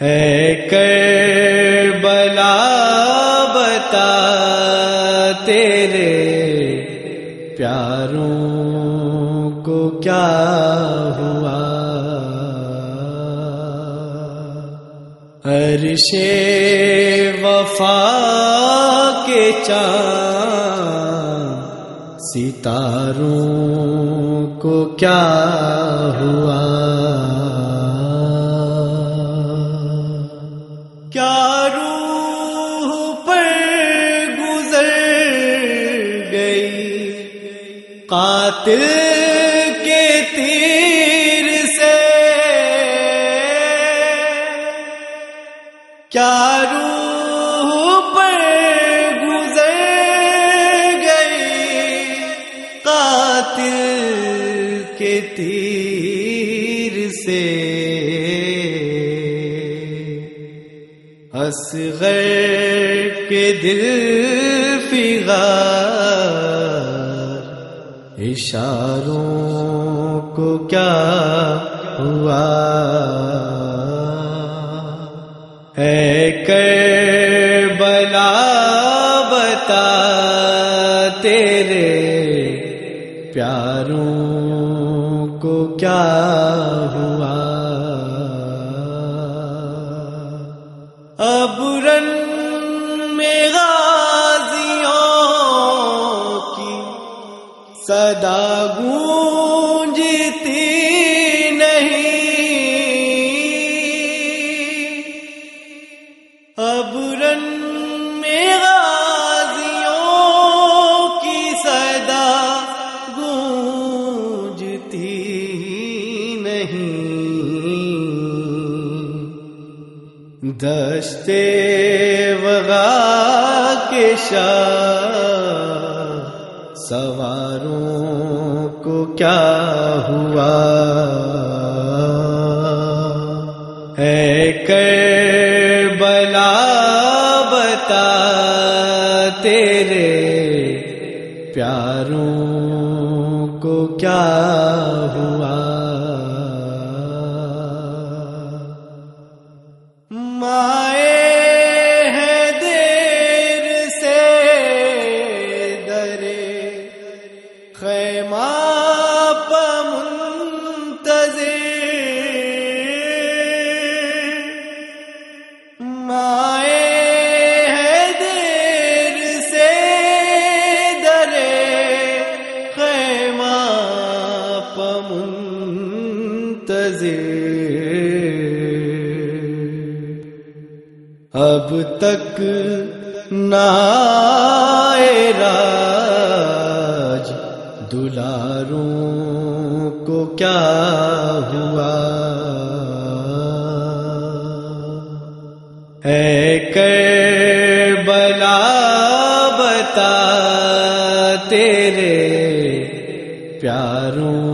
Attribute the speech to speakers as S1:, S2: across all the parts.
S1: اے بلا بتا تیرے پیاروں کو کیا ہوا؟ عرش وفا کے چاند، ستاروں کو کیا ہوا؟ قاتل کے تیر سے کیا روح پر گزر گئی قاتل کے تیر سے؟ اصغر کے دل فغار اشاروں کو کیا ہوا؟ اے کر بلا بتا تیرے پیاروں کو کیا ہوا؟ اب صدا گونجتی نہیں۔ اب رن میں غازیوں کی صدا گونجتی نہیں۔ دشتے وغا کے شاہ سواروں کو کیا ہوا؟ ہے کربلا بتا تیرے پیاروں کو کیا ہوا؟ اب تک راج۔ دلاروں کو کیا ہوا؟ اے کر بلا بتا تیرے پیاروں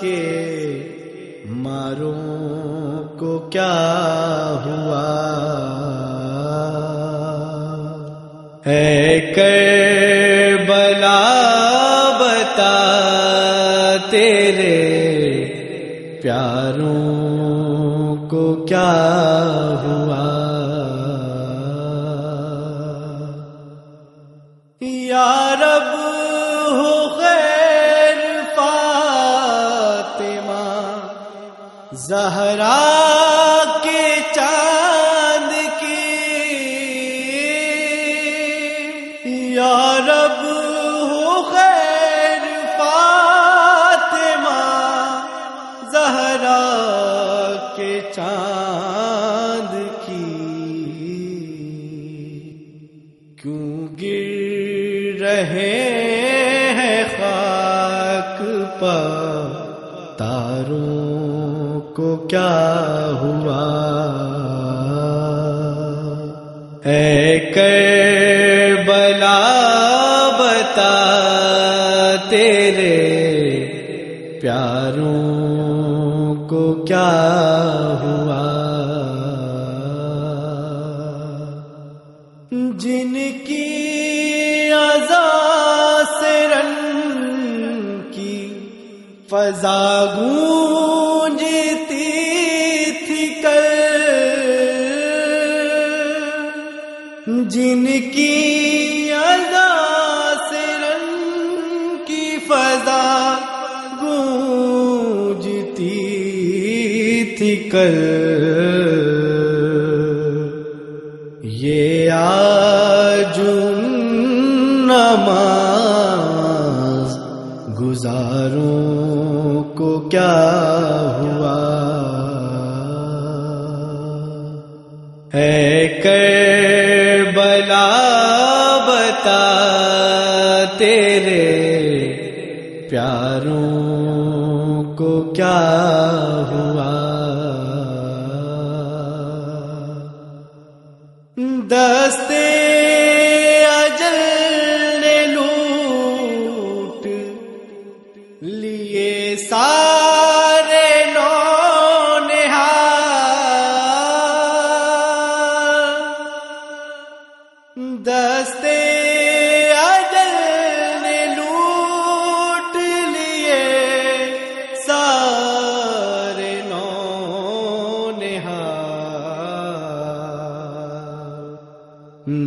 S1: کے ماروں کو کیا ہوا؟ ہے کر بلا بتا تیرے پیاروں کو کیا ہوا؟ یا زہرا کے چاند کی۔ یا رب، ہو خیر فاطمہ، زہرا کے چاند کی۔ کیوں گر رہے ہیں خاک پر تاروں؟ کو کیا ہوا؟ اے کر بلا بتا تیرے پیاروں کو کیا ہوا؟ جن کی ازا سے رن کی فضا گونجتی جن کی ازا سے رن کی فضا گونجتی تھی کل۔ یہ آج نماز گزاروں کو کیا ہوا؟ ہے کر تیرے پیاروں کو کیا ہوا؟ دستے اجل نے لوٹ لیے سارے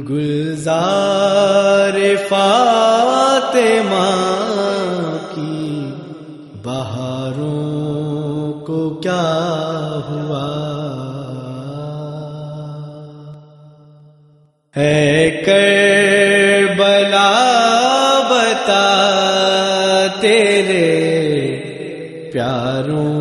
S1: گلزار فاطمہ کی بہاروں کو کیا ہوا؟ ہے کر بلا بتا تیرے پیاروں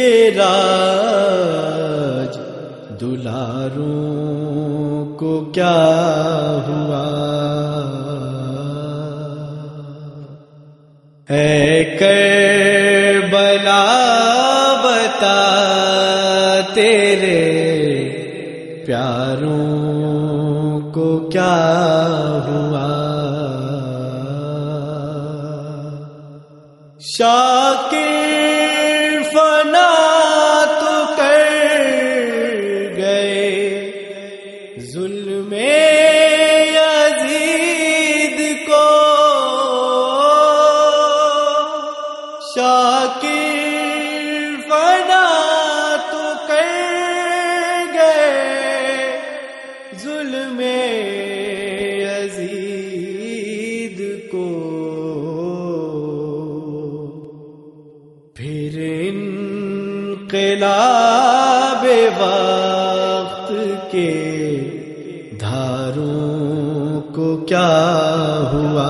S1: کے راج دلاروں کو کیا ہوا؟ ہے کر بلا بتا تیرے پیاروں کو کیا ہوا؟ شاکر ظلم یزید کو شاکر فنا تو کر گئے ظلم یزید کو۔ پھر انقلاب وقت کے دھاروں کو کیا ہوا؟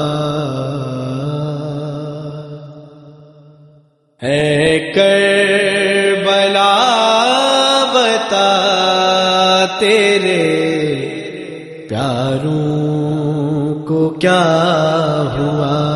S1: ہے کربلا بتا تیرے پیاروں کو کیا ہوا؟